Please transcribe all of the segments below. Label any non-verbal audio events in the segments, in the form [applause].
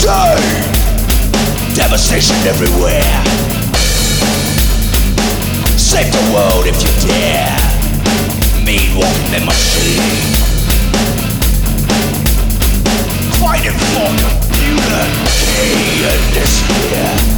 day. Devastation everywhere. Save the world if you dare. Mean walking the machine. Fighting for community and despair. The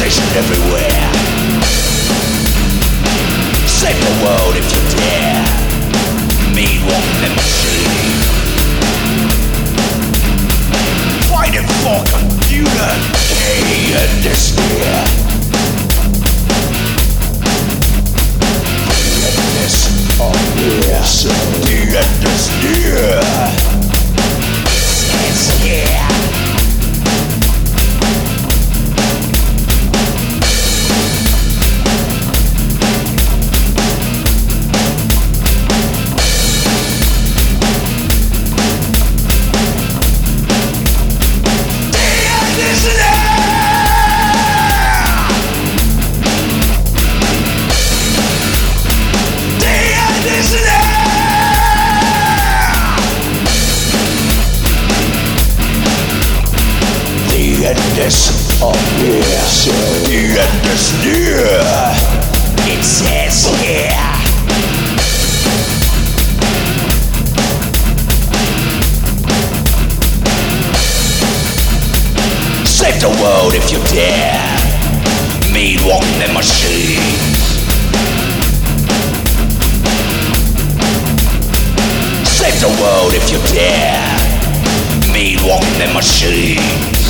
Everywhere. Save the world if you dare. End is near. The end is near. It says here. Save the world if you dare. Mean walking the machines. Save the world if you dare. Mean walking the machines.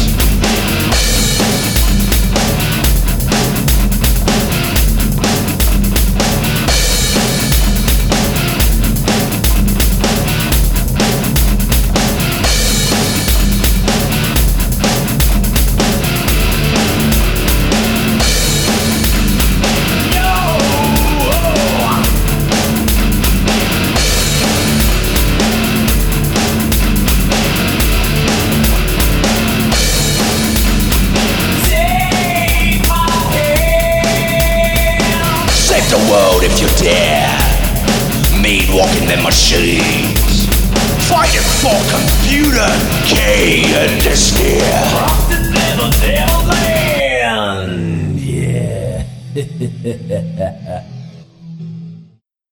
World if you dare. Mean walking the machines. Fighting for computer K and despair. Never, never land. Yeah. [laughs]